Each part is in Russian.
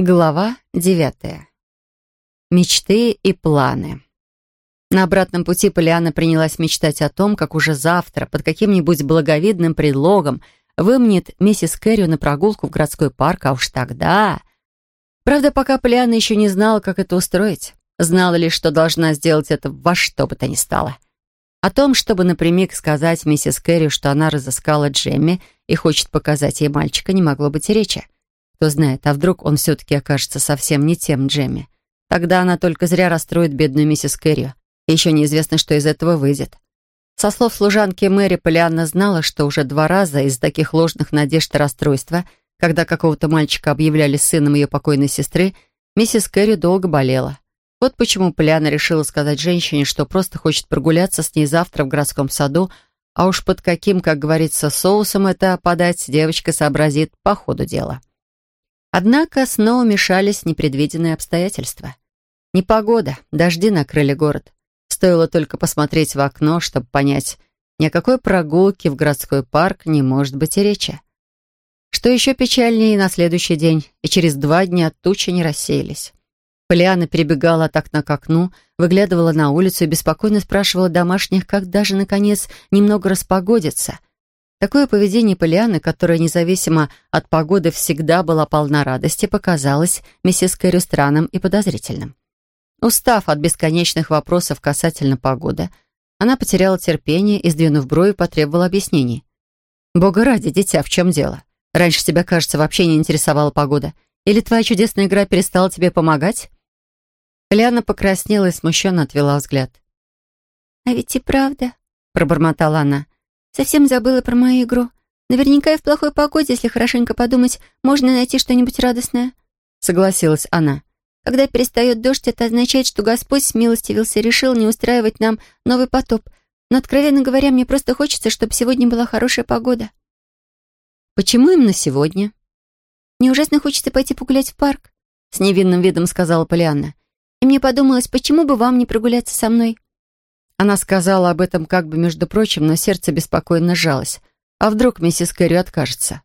Глава девятая. Мечты и планы. На обратном пути Полиана принялась мечтать о том, как уже завтра, под каким-нибудь благовидным предлогом, вымнет миссис Кэрри на прогулку в городской парк, а уж тогда... Правда, пока Полиана еще не знала, как это устроить. Знала лишь, что должна сделать это во что бы то ни стало. О том, чтобы напрямик сказать миссис Кэрри, что она разыскала Джемми и хочет показать ей мальчика, не могло быть и речи. Кто знает, а вдруг он все-таки окажется совсем не тем Джемми. Тогда она только зря расстроит бедную миссис Кэрри. Еще неизвестно, что из этого выйдет. Со слов служанки Мэри, Полианна знала, что уже два раза из таких ложных надежд и расстройства, когда какого-то мальчика объявляли сыном ее покойной сестры, миссис Кэрри долго болела. Вот почему Полианна решила сказать женщине, что просто хочет прогуляться с ней завтра в городском саду, а уж под каким, как говорится, соусом это подать, девочка сообразит по ходу дела. Однако снова мешались непредвиденные обстоятельства. Непогода, дожди накрыли город. Стоило только посмотреть в окно, чтобы понять, ни о какой прогулке в городской парк не может быть и речи. Что еще печальнее, на следующий день и через два дня тучи не рассеялись. Полиана перебегала от окна к окну, выглядывала на улицу и беспокойно спрашивала домашних, как даже, наконец, немного распогодится. Такое поведение Полианы, которая независимо от погоды всегда была полна радости, показалось миссис Кэрри странным и подозрительным. Устав от бесконечных вопросов касательно погоды, она потеряла терпение и, сдвинув брови, потребовала объяснений. «Бога ради, дитя, в чем дело? Раньше тебя, кажется, вообще не интересовала погода. Или твоя чудесная игра перестала тебе помогать?» Полиана покраснела и смущенно отвела взгляд. «А ведь и правда», — пробормотала она, — Совсем забыла про мою игру. Наверняка и в плохой погоде, если хорошенько подумать, можно найти что-нибудь радостное. Согласилась она. Когда перестает дождь, это означает, что Господь смилостивился и решил не устраивать нам новый потоп. Но, откровенно говоря, мне просто хочется, чтобы сегодня была хорошая погода. Почему именно сегодня? Мне ужасно хочется пойти погулять в парк, с невинным видом сказала Полианна. И мне подумалось, почему бы вам не прогуляться со мной? Она сказала об этом как бы между прочим, но сердце беспокойно сжалось. А вдруг миссис Кэрри откажется?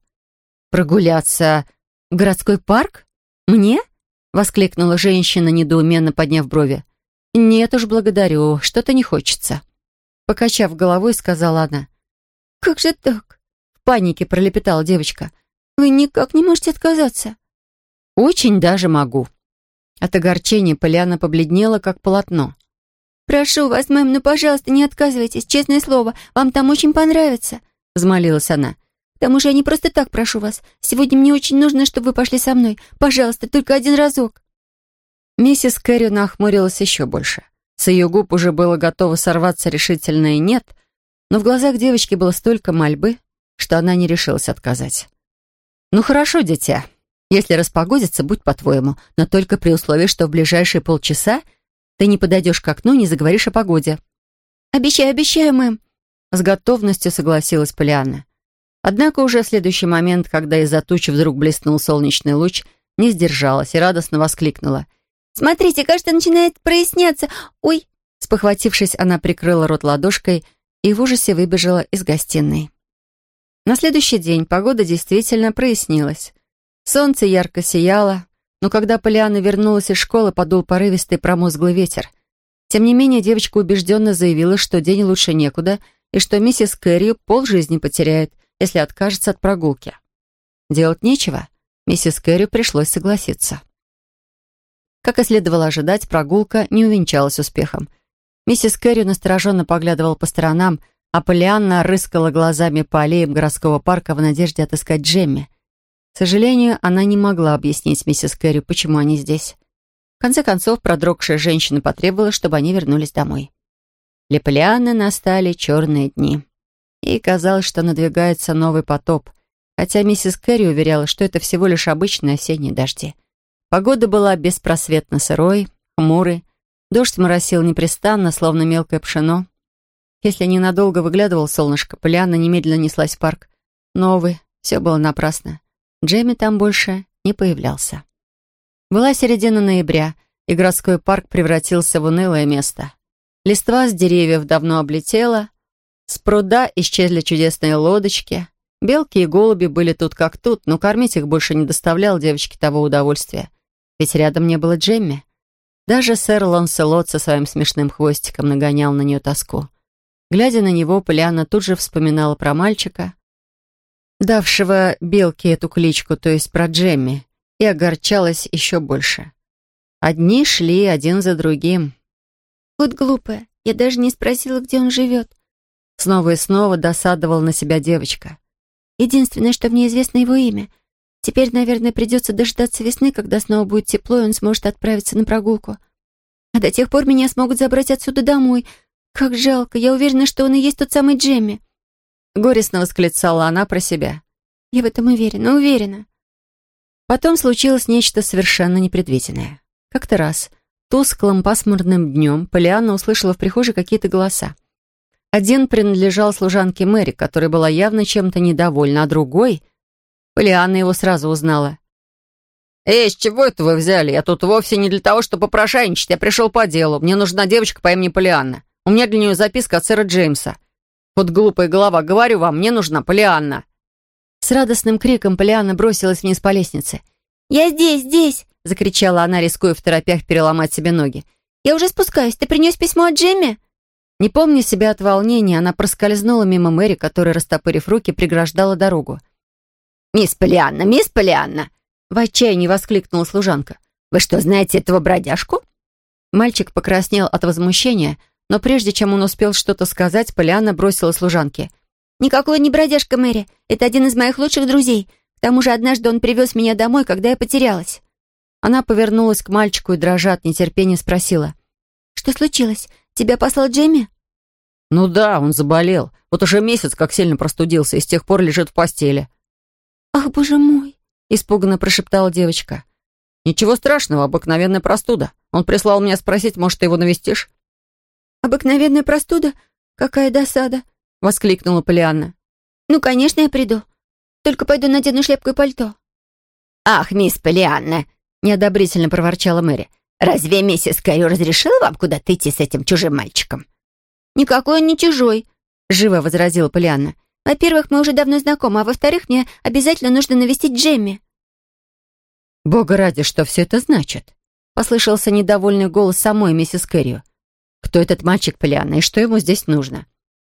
«Прогуляться в городской парк? Мне?» — воскликнула женщина, недоуменно подняв брови. «Нет уж, благодарю, что-то не хочется». Покачав головой, сказала она. «Как же так?» — в панике пролепетала девочка. «Вы никак не можете отказаться». «Очень даже могу». От огорчения Полиана побледнела, как полотно. «Прошу вас, мэм, ну, пожалуйста, не отказывайтесь, честное слово, вам там очень понравится», — взмолилась она. «К тому же я не просто так прошу вас. Сегодня мне очень нужно, чтобы вы пошли со мной. Пожалуйста, только один разок». Миссис Кэрри нахмурилась еще больше. С ее губ уже было готово сорваться решительное «нет», но в глазах девочки было столько мольбы, что она не решилась отказать. «Ну хорошо, дитя. Если распогодится, будь по-твоему, но только при условии, что в ближайшие полчаса ты не подойдешь к окну, не заговоришь о погоде». «Обещаю, обещаю, мэм», — с готовностью согласилась Полианна. Однако уже в следующий момент, когда из-за тучи вдруг блеснул солнечный луч, не сдержалась и радостно воскликнула. «Смотрите, кажется, начинает проясняться. Ой!» Спохватившись, она прикрыла рот ладошкой и в ужасе выбежала из гостиной. На следующий день погода действительно прояснилась. Солнце ярко сияло, но когда Полиана вернулась из школы, подул порывистый промозглый ветер. Тем не менее, девочка убежденно заявила, что день лучше некуда, и что миссис Кэрри полжизни потеряет, если откажется от прогулки. Делать нечего. Миссис Кэрри пришлось согласиться. Как и следовало ожидать, прогулка не увенчалась успехом. Миссис Кэрри настороженно поглядывала по сторонам, а Полианна рыскала глазами по аллеям городского парка в надежде отыскать Джемми. К сожалению, она не могла объяснить миссис Кэрри, почему они здесь. В конце концов, продрогшая женщина потребовала, чтобы они вернулись домой. Для Полианы настали черные дни. Ей казалось, что надвигается новый потоп, хотя миссис Кэрри уверяла, что это всего лишь обычные осенние дожди. Погода была беспросветно сырой, хмурой, дождь моросил непрестанно, словно мелкое пшено. Если ненадолго выглядывал солнышко, Полианна немедленно неслась в парк. Новый, все было напрасно. Джейми там больше не появлялся. Была середина ноября, и городской парк превратился в унылое место. Листва с деревьев давно облетела, с пруда исчезли чудесные лодочки, белки и голуби были тут как тут, но кормить их больше не доставлял девочке того удовольствия. ведь рядом не было Джемми. Даже сэр Ланселот со своим смешным хвостиком нагонял на нее тоску. Глядя на него, Полианна тут же вспоминала про мальчика, давшего Белке эту кличку, то есть про Джемми, и огорчалась еще больше. Одни шли один за другим. «Вот глупая, я даже не спросила, где он живет». Снова и снова досадовала на себя девочка. «Единственное, что мне известно его имя. Теперь, наверное, придется дождаться весны, когда снова будет тепло, и он сможет отправиться на прогулку. А до тех пор меня смогут забрать отсюда домой. Как жалко, я уверена, что он и есть тот самый Джемми». Горестно восклицала она про себя. «Я в этом уверена, уверена». Потом случилось нечто совершенно непредвиденное. Как-то раз, тусклым пасмурным днем, Полианна услышала в прихожей какие-то голоса. Один принадлежал служанке Мэри, которая была явно чем-то недовольна, а другой... Полианна его сразу узнала. «Эй, с чего это вы взяли? Я тут вовсе не для того, чтобы попрошайничать. Я пришел по делу. Мне нужна девочка по имени Полианна. У меня для нее записка от сэра Джеймса. Вот глупая голова, говорю вам, мне нужна Полианна». С радостным криком Полианна бросилась вниз по лестнице. «Я здесь, здесь!» — закричала она, рискуя в торопях переломать себе ноги. «Я уже спускаюсь. Ты принес письмо от Джемми?» Не помня себя от волнения, она проскользнула мимо Мэри, которая, растопырив руки, преграждала дорогу. «Мисс Полианна, мисс Полианна!» В отчаянии воскликнула служанка. «Вы что, знаете этого бродяжку?» Мальчик покраснел от возмущения, но прежде чем он успел что-то сказать, Полианна бросила служанке. «Никакой не бродяжка, Мэри. Это один из моих лучших друзей. К тому же однажды он привез меня домой, когда я потерялась». Она повернулась к мальчику и, дрожа от нетерпения, спросила. «Что случилось? Тебя послал Джемми?» «Ну да, он заболел. Вот уже месяц как сильно простудился и с тех пор лежит в постели». «Ах, боже мой!» — испуганно прошептала девочка. «Ничего страшного, обыкновенная простуда. Он прислал меня спросить, может, ты его навестишь?» «Обыкновенная простуда? Какая досада!» — воскликнула Полианна. «Ну, конечно, я приду. Только пойду надену шляпку и пальто». «Ах, мисс Полианна!» неодобрительно проворчала Мэри. «Разве миссис Кэрри разрешила вам куда-то идти с этим чужим мальчиком?» «Никакой он не чужой», — живо возразила Полианна. «Во-первых, мы уже давно знакомы, а во-вторых, мне обязательно нужно навестить Джемми». «Бога ради, что все это значит?» — послышался недовольный голос самой миссис Кэррио. «Кто этот мальчик, Полианна, и что ему здесь нужно?»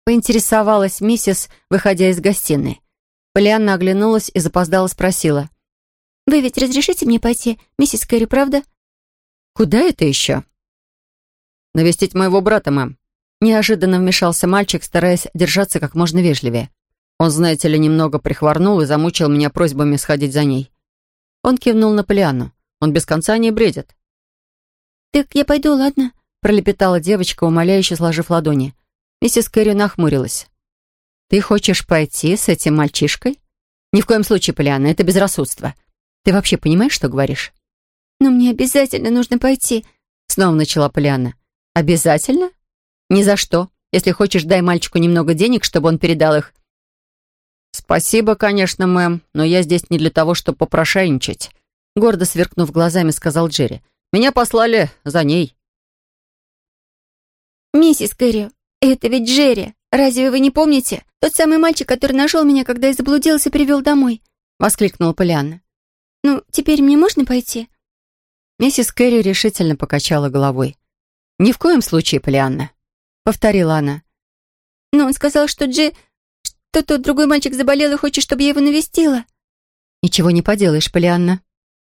Поинтересовалась миссис, выходя из гостиной. Полианна оглянулась и запоздала спросила. «Вы ведь разрешите мне пойти, миссис Кэрри, правда?» «Куда это еще?» «Навестить моего брата, мэм». Неожиданно вмешался мальчик, стараясь держаться как можно вежливее. Он, знаете ли, немного прихворнул и замучил меня просьбами сходить за ней. Он кивнул на Полианну. Он без конца не бредит. «Так я пойду, ладно?» Пролепетала девочка, умоляюще сложив ладони. Миссис Кэрри нахмурилась. «Ты хочешь пойти с этим мальчишкой?» «Ни в коем случае, Полианна, это безрассудство. Ты вообще понимаешь, что говоришь?» «Но мне обязательно нужно пойти», — снова начала Полианна. «Обязательно? Ни за что. Если хочешь, дай мальчику немного денег, чтобы он передал их». «Спасибо, конечно, мэм, но я здесь не для того, чтобы попрошайничать», гордо сверкнув глазами, сказал Джерри. «Меня послали за ней». «Миссис Кэрри, это ведь Джерри. Разве вы не помните? Тот самый мальчик, который нашел меня, когда я заблудилась и привел домой», — воскликнула Полианна. «Ну, теперь мне можно пойти?» Миссис Кэрри решительно покачала головой. «Ни в коем случае, Полианна», — повторила она. «Но он сказал, что Джи... что тот другой мальчик заболел и хочет, чтобы я его навестила». «Ничего не поделаешь, Полианна».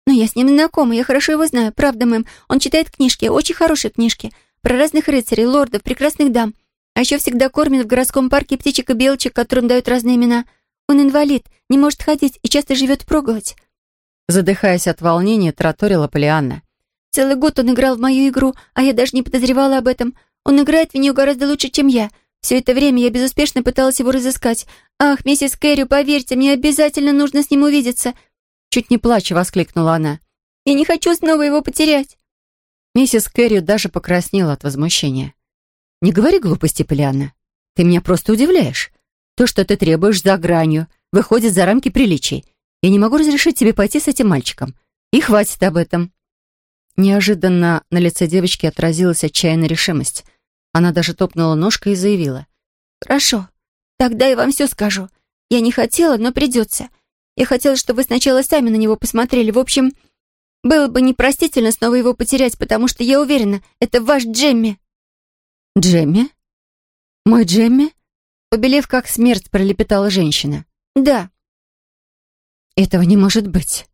«Но я с ним знакома, я хорошо его знаю, правда, мэм. Он читает книжки, очень хорошие книжки, про разных рыцарей, лордов, прекрасных дам. А еще всегда кормит в городском парке птичек и белочек, которым дают разные имена. Он инвалид, не может ходить и часто живет проголодь. Задыхаясь от волнения, тараторила Полианна. «Целый год он играл в мою игру, а я даже не подозревала об этом. Он играет в нее гораздо лучше, чем я. Все это время я безуспешно пыталась его разыскать. Ах, миссис Кэрри, поверьте, мне обязательно нужно с ним увидеться!» Чуть не плача воскликнула она. «Я не хочу снова его потерять!» Миссис Кэрри даже покраснела от возмущения. «Не говори глупости, Полианна. Ты меня просто удивляешь. То, что ты требуешь за гранью, выходит за рамки приличий. Я не могу разрешить тебе пойти с этим мальчиком. И хватит об этом». Неожиданно на лице девочки отразилась отчаянная решимость. Она даже топнула ножкой и заявила. «Хорошо, тогда я вам все скажу. Я не хотела, но придется. Я хотела, чтобы вы сначала сами на него посмотрели. В общем, Было бы непростительно снова его потерять, потому что я уверена, это ваш Джемми». «Джемми? Мой Джемми?» Побелев как смерть, пролепетала женщина. «Да». «Этого не может быть».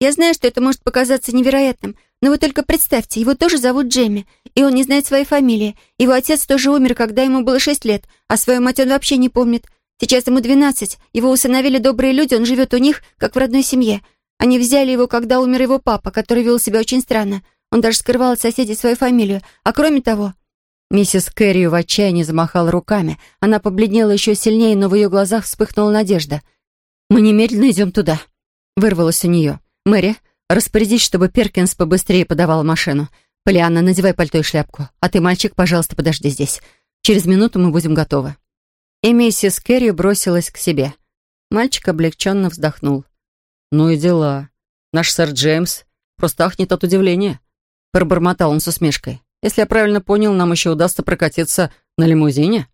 «Я знаю, что это может показаться невероятным, но вы только представьте, его тоже зовут Джемми, и он не знает своей фамилии. Его отец тоже умер, когда ему было шесть лет, а свою мать он вообще не помнит. Сейчас ему двенадцать, его усыновили добрые люди, он живет у них, как в родной семье. Они взяли его, когда умер его папа, который вел себя очень странно. Он даже скрывал от соседей свою фамилию. А кроме того...» Миссис Кэрри в отчаянии замахала руками. Она побледнела еще сильнее, но в ее глазах вспыхнула надежда. «Мы немедленно идем туда», — вырвалось у нее. «Мэри, распорядись, чтобы Перкинс побыстрее подавал машину. Полианна, надевай пальто и шляпку. А ты, мальчик, пожалуйста, подожди здесь. Через минуту мы будем готовы». И миссис Кэрри бросилась к себе. Мальчик облегченно вздохнул. «Ну и дела. Наш сэр Джеймс просто ахнет от удивления», — пробормотал он с усмешкой. Если я правильно понял, нам еще удастся прокатиться на лимузине».